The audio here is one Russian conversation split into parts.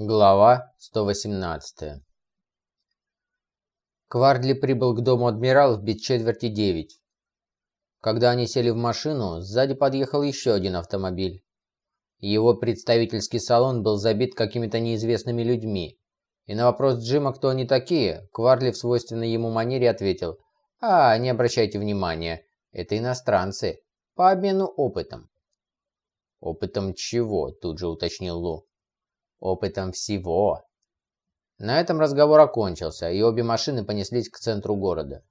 Глава 118 Квардли прибыл к дому адмиралов без четверти девять. Когда они сели в машину, сзади подъехал еще один автомобиль. Его представительский салон был забит какими-то неизвестными людьми. И на вопрос Джима, кто они такие, Кварли в свойственной ему манере ответил, «А, не обращайте внимания, это иностранцы, по обмену опытом». «Опытом чего?» – тут же уточнил Лу. «Опытом всего». На этом разговор окончился, и обе машины понеслись к центру города.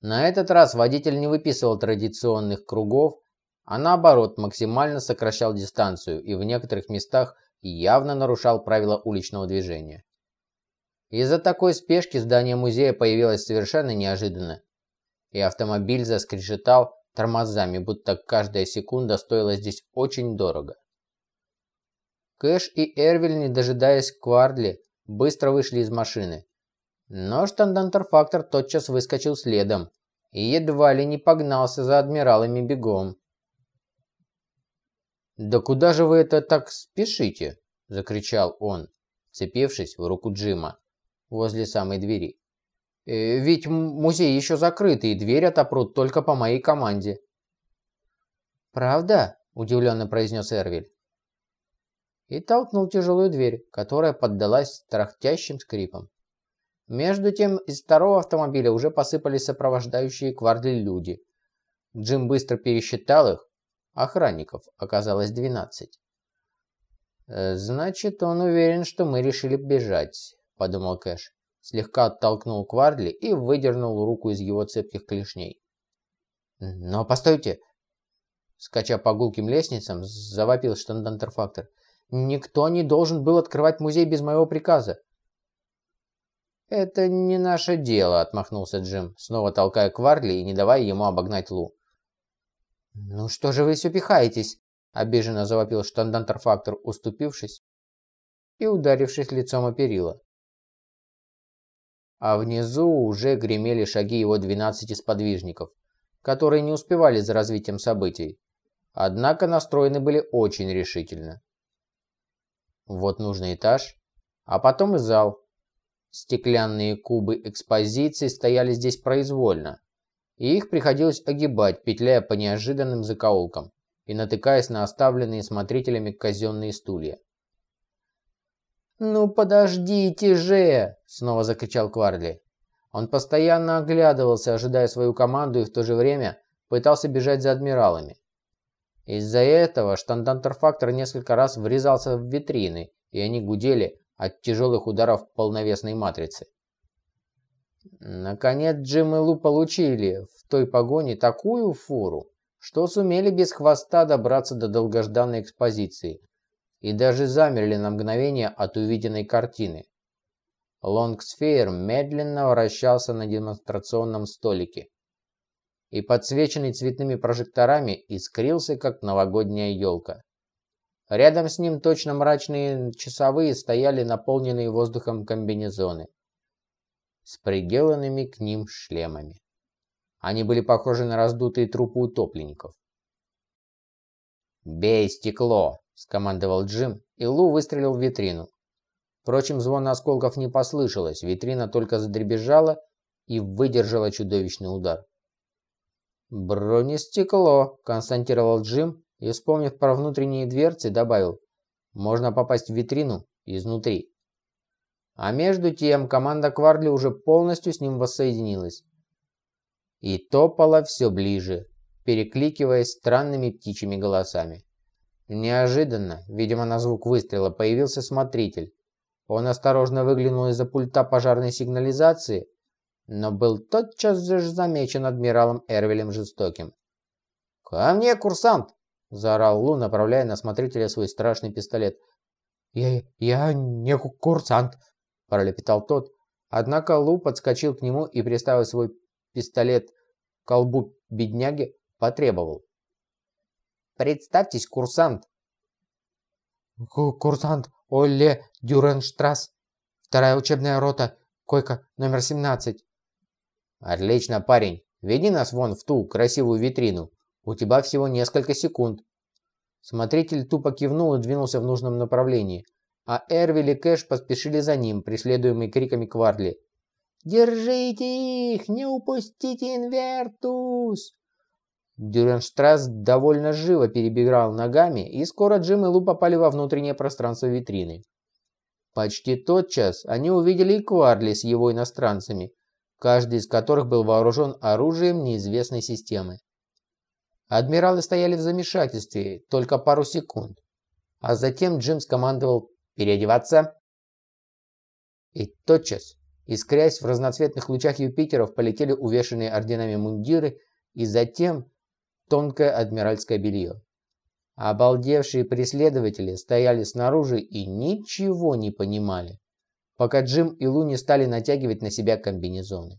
На этот раз водитель не выписывал традиционных кругов, а наоборот максимально сокращал дистанцию и в некоторых местах явно нарушал правила уличного движения. Из-за такой спешки здание музея появилось совершенно неожиданно, и автомобиль заскрежетал тормозами, будто каждая секунда стоила здесь очень дорого. Кэш и Эрвиль, не дожидаясь Квардли, быстро вышли из машины. Но штандантерфактор тотчас выскочил следом и едва ли не погнался за адмиралами бегом. «Да куда же вы это так спешите?» – закричал он, цепившись в руку Джима возле самой двери. «Э, «Ведь музей еще закрыт, и дверь отопрут только по моей команде». «Правда?» – удивленно произнес Эрвиль и толкнул тяжелую дверь, которая поддалась трахтящим скрипом. Между тем из второго автомобиля уже посыпались сопровождающие квардли люди. Джим быстро пересчитал их. Охранников оказалось 12. «Э, «Значит, он уверен, что мы решили бежать», – подумал Кэш. Слегка оттолкнул Квардли и выдернул руку из его цепких клешней. «Но постойте!» Скача по гулким лестницам, завопил штандантерфактор. Никто не должен был открывать музей без моего приказа. «Это не наше дело», — отмахнулся Джим, снова толкая Кварли и не давая ему обогнать Лу. «Ну что же вы все пихаетесь?» — обиженно завопил штандантерфактор, уступившись и ударившись лицом о перила. А внизу уже гремели шаги его двенадцати сподвижников, которые не успевали за развитием событий, однако настроены были очень решительно. Вот нужный этаж, а потом и зал. Стеклянные кубы экспозиции стояли здесь произвольно, и их приходилось огибать, петляя по неожиданным закоулкам и натыкаясь на оставленные смотрителями казенные стулья. «Ну подождите же!» – снова закричал Кварли. Он постоянно оглядывался, ожидая свою команду, и в то же время пытался бежать за адмиралами. Из-за этого штандантерфактор несколько раз врезался в витрины, и они гудели от тяжелых ударов полновесной матрицы. Наконец Джим и Лу получили в той погоне такую фуру, что сумели без хвоста добраться до долгожданной экспозиции и даже замерли на мгновение от увиденной картины. Лонгсфейр медленно вращался на демонстрационном столике и, подсвеченный цветными прожекторами, искрился, как новогодняя елка. Рядом с ним точно мрачные часовые стояли наполненные воздухом комбинезоны с приделанными к ним шлемами. Они были похожи на раздутые трупы утопленников. «Бей стекло!» – скомандовал Джим, и Лу выстрелил в витрину. Впрочем, звон осколков не послышалось, витрина только задребезжала и выдержала чудовищный удар. «Бронестекло», – констатировал Джим и, вспомнив про внутренние дверцы, добавил «Можно попасть в витрину изнутри». А между тем команда Кварли уже полностью с ним воссоединилась. И топала все ближе, перекликиваясь странными птичьими голосами. Неожиданно, видимо на звук выстрела, появился смотритель. Он осторожно выглянул из-за пульта пожарной сигнализации но был тотчас же замечен адмиралом Эрвелем Жестоким. «Ко мне, курсант!» – заорал Лу, направляя на смотрителя свой страшный пистолет. «Я, я не курсант!» – пролепетал тот. Однако Лу подскочил к нему и, приставив свой пистолет к колбу бедняги, потребовал. «Представьтесь, курсант!» «Курсант Олле Дюренштрасс, вторая учебная рота, койка номер 17. «Отлично, парень. Веди нас вон в ту красивую витрину. У тебя всего несколько секунд». Смотритель тупо кивнул и двинулся в нужном направлении, а Эрвиль и Кэш поспешили за ним, преследуемые криками Кварли. «Держите их! Не упустите Инвертус!» Дюренштрасс довольно живо перебирал ногами, и скоро Джим и Лу попали во внутреннее пространство витрины. Почти тотчас они увидели и Кварли с его иностранцами, каждый из которых был вооружен оружием неизвестной системы. Адмиралы стояли в замешательстве только пару секунд, а затем Джим скомандовал «переодеваться». И тотчас, искрясь в разноцветных лучах Юпитеров, полетели увешанные орденами мундиры и затем тонкое адмиральское белье. Обалдевшие преследователи стояли снаружи и ничего не понимали, пока Джим и Лу не стали натягивать на себя комбинезоны.